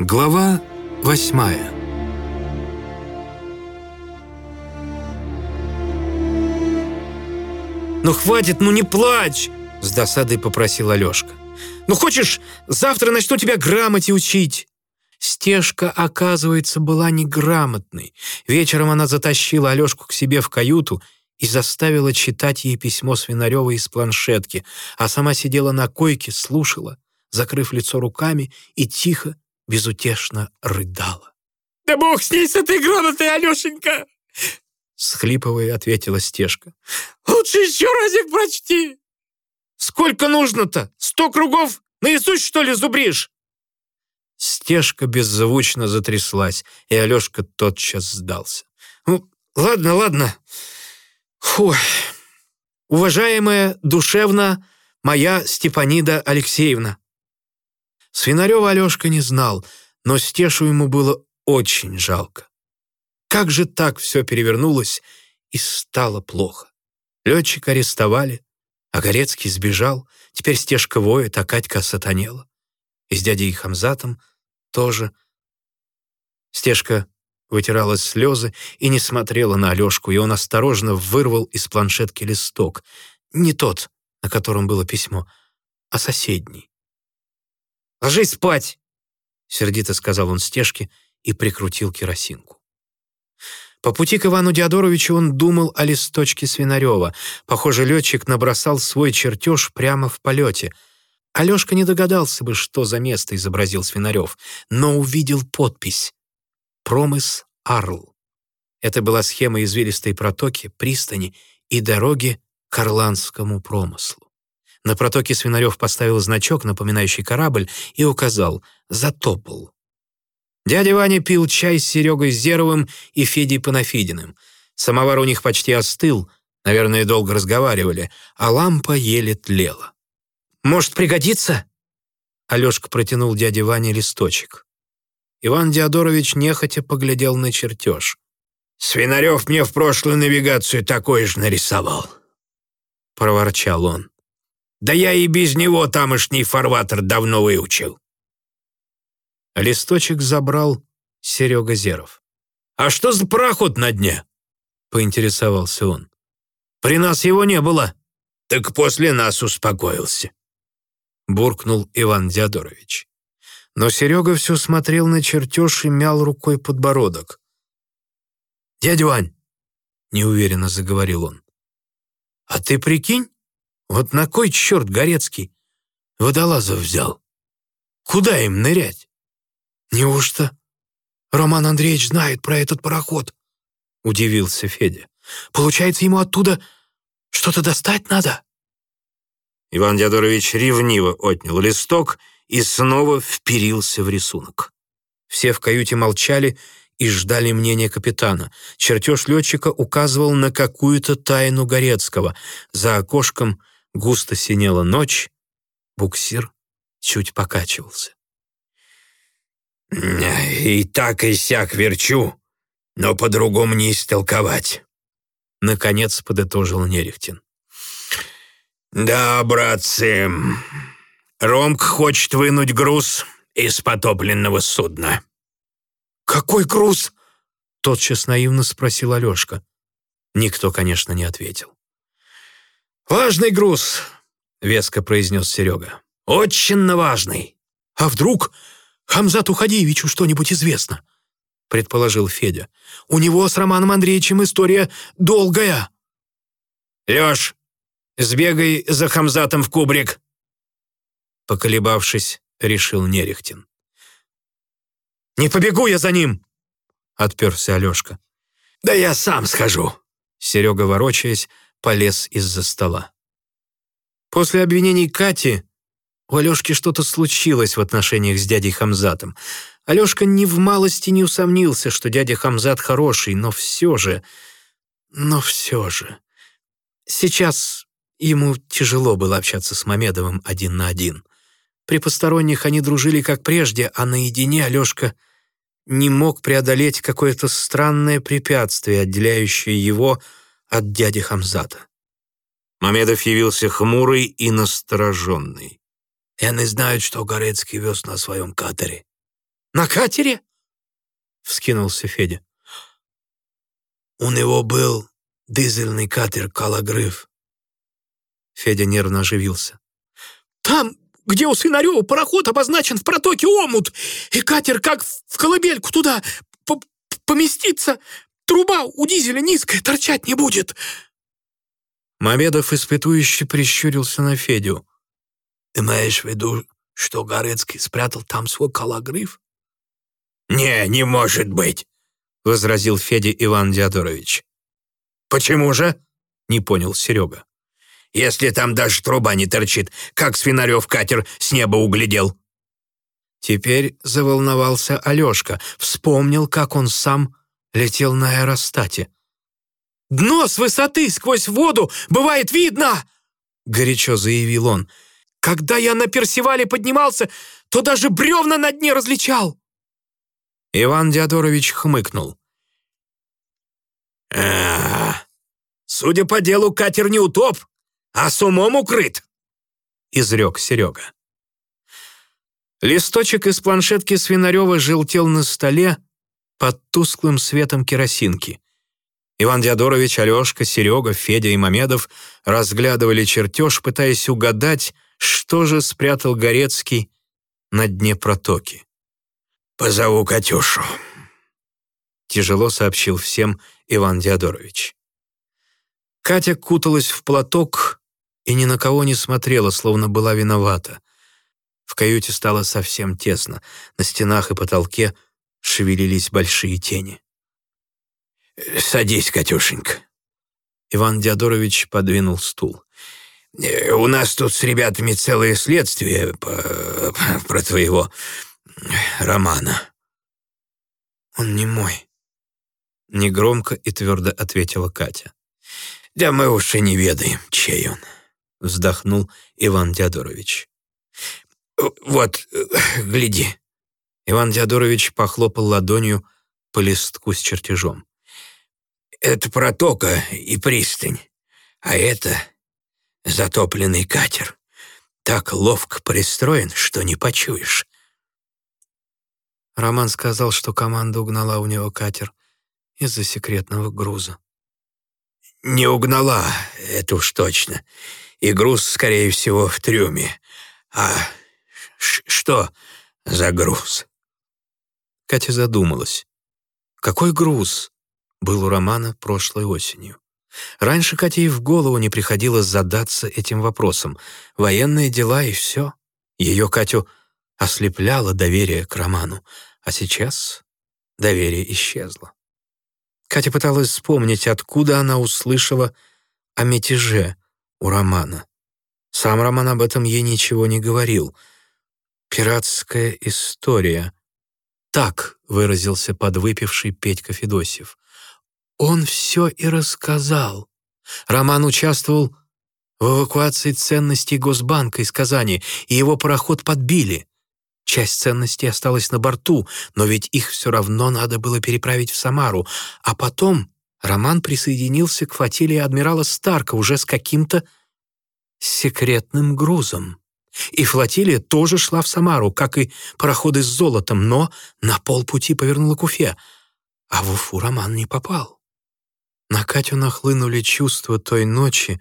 Глава восьмая «Ну хватит, ну не плачь!» — с досадой попросил Алешка. «Ну хочешь, завтра начну тебя грамоте учить?» Стежка, оказывается, была неграмотной. Вечером она затащила Алешку к себе в каюту и заставила читать ей письмо Свинарева из планшетки, а сама сидела на койке, слушала, закрыв лицо руками и тихо, безутешно рыдала. «Да бог с ней, с этой грамотой, Алешенька!» Схлипывая, ответила Стежка. «Лучше еще разик прочти!» «Сколько нужно-то? Сто кругов? Наизусть, что ли, зубришь?» Стежка беззвучно затряслась, и Алешка тотчас сдался. «Ну, ладно, ладно. Фу. Уважаемая, душевно, моя Степанида Алексеевна». Свинарева Алешка не знал, но Стешу ему было очень жалко. Как же так все перевернулось и стало плохо? Летчика арестовали, а Горецкий сбежал, теперь Стежка воет, а Катька сатанела. И с дядей Хамзатом тоже. Стежка вытирала слезы и не смотрела на Алешку, и он осторожно вырвал из планшетки листок. Не тот, на котором было письмо, а соседний. «Ложись спать!» — сердито сказал он Стежке и прикрутил керосинку. По пути к Ивану Диадоровичу он думал о листочке Свинарева. Похоже, летчик набросал свой чертеж прямо в полете. Алешка не догадался бы, что за место изобразил Свинарев, но увидел подпись «Промыс Арл». Это была схема извилистой протоки, пристани и дороги к Орландскому промыслу. На протоке Свинарев поставил значок, напоминающий корабль, и указал «Затопал». Дядя Ваня пил чай с Серегой Зеровым и Федей Панафидиным. Самовар у них почти остыл, наверное, долго разговаривали, а лампа еле тлела. «Может, пригодится?» Алешка протянул дяде Ване листочек. Иван Диадорович нехотя поглядел на чертеж. «Свинарев мне в прошлую навигацию такое же нарисовал», — проворчал он. «Да я и без него тамошний фарватер давно выучил». Листочек забрал Серега Зеров. «А что за пароход на дне?» — поинтересовался он. «При нас его не было». «Так после нас успокоился», — буркнул Иван Диадорович. Но Серега все смотрел на чертеж и мял рукой подбородок. «Дядя Вань», — неуверенно заговорил он, «а ты прикинь, вот на кой черт Горецкий водолазов взял? Куда им нырять?» «Неужто Роман Андреевич знает про этот пароход?» — удивился Федя. «Получается, ему оттуда что-то достать надо?» Иван Дядорович ревниво отнял листок и снова вперился в рисунок. Все в каюте молчали и ждали мнения капитана. Чертеж летчика указывал на какую-то тайну Горецкого. За окошком густо синела ночь, буксир чуть покачивался. «И так и сяк верчу, но по-другому не истолковать», — наконец подытожил Нерехтин. «Да, братцы, Ромк хочет вынуть груз из потопленного судна». «Какой груз?» — тотчас наивно спросил Алешка. Никто, конечно, не ответил. «Важный груз», — веско произнес Серега. «Очень важный». «А вдруг Хамзату Хадиевичу что-нибудь известно?» — предположил Федя. «У него с Романом Андреевичем история долгая». «Лёш, сбегай за Хамзатом в кубрик», — поколебавшись, решил Нерехтин. «Не побегу я за ним!» — отперся Алёшка. «Да я сам схожу!» Серега, ворочаясь, полез из-за стола. После обвинений Кати у Алёшки что-то случилось в отношениях с дядей Хамзатом. Алёшка ни в малости не усомнился, что дядя Хамзат хороший, но все же... Но все же... Сейчас ему тяжело было общаться с Мамедовым один на один. При посторонних они дружили как прежде, а наедине Алёшка не мог преодолеть какое-то странное препятствие, отделяющее его от дяди Хамзата. Мамедов явился хмурый и настороженный. Я не знаю, что Горецкий вез на своем катере. На катере?» — вскинулся Федя. «У него был дизельный катер «Калагриф». Федя нервно оживился. «Там, где у Свинарева пароход обозначен в протоке омут, и катер как в колыбельку туда поместится, труба у дизеля низкая, торчать не будет». Мамедов испытующе прищурился на Федю. «Имеешь в виду, что Горецкий спрятал там свой калагриф?» «Не, не может быть», — возразил Федя Иван Диадорович. «Почему же?» — не понял Серега. «Если там даже труба не торчит, как Свинарев катер с неба углядел?» Теперь заволновался Алешка, вспомнил, как он сам летел на аэростате. «Дно с высоты сквозь воду бывает видно!» — горячо заявил он. «Когда я на Персивале поднимался, то даже бревна на дне различал!» Иван Диадорович хмыкнул. а, судя по делу, катер не утоп, а с умом укрыт», — изрек Серега. Листочек из планшетки Свинарева желтел на столе под тусклым светом керосинки. Иван Диадорович, Алешка, Серега, Федя и Мамедов разглядывали чертеж, пытаясь угадать, что же спрятал Горецкий на дне протоки. «Позову Катюшу», — тяжело сообщил всем Иван Диадорович. Катя куталась в платок и ни на кого не смотрела, словно была виновата. В каюте стало совсем тесно. На стенах и потолке шевелились большие тени. «Садись, Катюшенька». Иван Диадорович подвинул стул. «Э, «У нас тут с ребятами целое следствие по, про твоего романа». «Он не мой», — негромко и твердо ответила Катя. «Да мы уж и не ведаем, чей он», — вздохнул Иван Диадорович. «Вот, гляди». Иван Диадорович похлопал ладонью по листку с чертежом. «Это протока и пристань, а это затопленный катер. Так ловко пристроен, что не почуешь. Роман сказал, что команда угнала у него катер из-за секретного груза. «Не угнала, это уж точно. И груз, скорее всего, в трюме. А что за груз?» Катя задумалась. Какой груз был у Романа прошлой осенью? Раньше Кате и в голову не приходило задаться этим вопросом. Военные дела и все. Ее Катю ослепляло доверие к Роману, а сейчас доверие исчезло. Катя пыталась вспомнить, откуда она услышала о мятеже у Романа. Сам Роман об этом ей ничего не говорил. «Пиратская история». Так выразился подвыпивший Петька Федосьев. Он все и рассказал. Роман участвовал в эвакуации ценностей Госбанка из Казани, и его пароход подбили. Часть ценностей осталась на борту, но ведь их все равно надо было переправить в Самару. А потом Роман присоединился к флотилии адмирала Старка уже с каким-то секретным грузом. И флотилия тоже шла в Самару, как и пароходы с золотом, но на полпути повернула к Уфе. А в Уфу Роман не попал. На Катю нахлынули чувства той ночи,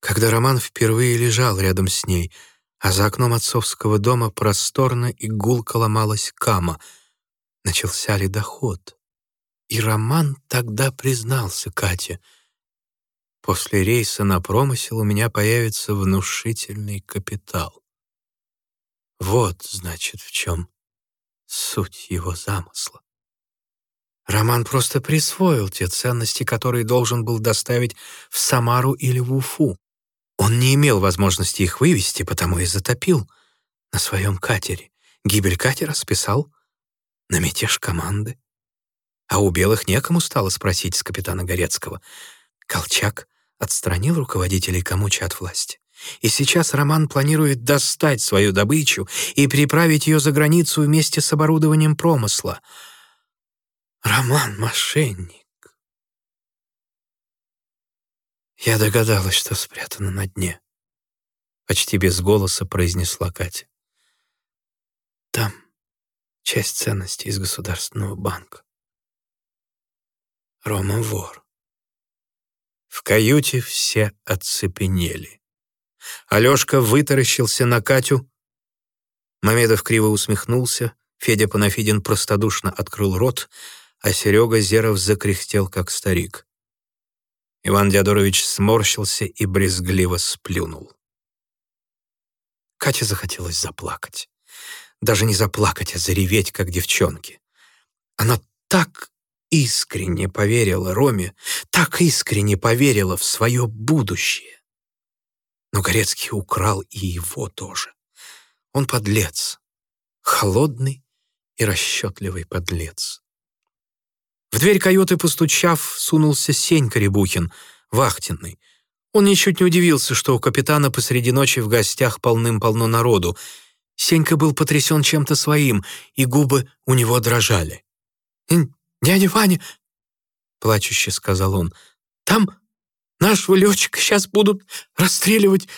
когда Роман впервые лежал рядом с ней, а за окном отцовского дома просторно и гулко ломалась кама. Начался ледоход. И Роман тогда признался Кате. «После рейса на промысел у меня появится внушительный капитал». Вот, значит, в чем суть его замысла. Роман просто присвоил те ценности, которые должен был доставить в Самару или в Уфу. Он не имел возможности их вывести, потому и затопил на своем катере. Гибель катера списал на мятеж команды. А у белых некому стало спросить с капитана Горецкого. Колчак отстранил руководителей Камуча от власти. И сейчас Роман планирует достать свою добычу и переправить ее за границу вместе с оборудованием промысла — Роман — мошенник. Я догадалась, что спрятано на дне. Почти без голоса произнесла Катя. Там часть ценностей из Государственного банка. Рома вор. В каюте все оцепенели. Алёшка вытаращился на Катю. Мамедов криво усмехнулся, Федя Панафидин простодушно открыл рот, а Серега Зеров закряхтел, как старик. Иван Диадорович сморщился и брезгливо сплюнул. Кате захотелось заплакать. Даже не заплакать, а зареветь, как девчонки. Она так искренне поверила Роме, так искренне поверила в свое будущее. Но Горецкий украл и его тоже. Он подлец, холодный и расчетливый подлец. В дверь каюты, постучав, сунулся Сенька Рябухин, вахтенный. Он ничуть не удивился, что у капитана посреди ночи в гостях полным-полно народу. Сенька был потрясен чем-то своим, и губы у него дрожали. «Дядя Ваня», — плачуще сказал он, — «там нашего летчика сейчас будут расстреливать